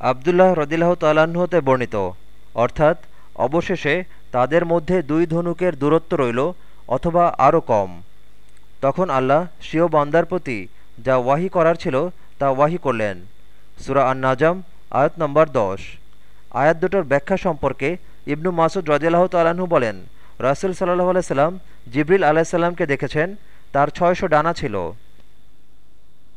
আবদুল্লাহ রদিল্লাহ তালাহতে বর্ণিত। অর্থাৎ, অবশেষে তাদের মধ্যে দুই ধনুকের দূরত্ব রইল অথবা আরও কম। তখন আল্লাহ স্বীয় বান্দার প্রতি যা ওয়াহি করার ছিল তা ওয়াহি করলেন। সুরা আন নাজাম আয়াত নম্বর দশ। আয়াত দুটোর ব্যাখ্যা সম্পর্কে ইবনু মাসুদ রদিল্লাহ তালাহু বলেন, রাসুল সাল্লাহ আলাইসাল্লাম জিবরিল আলাহিসাল্লামকে দেখেছেন, তার ছয়শো ডানা ছিল।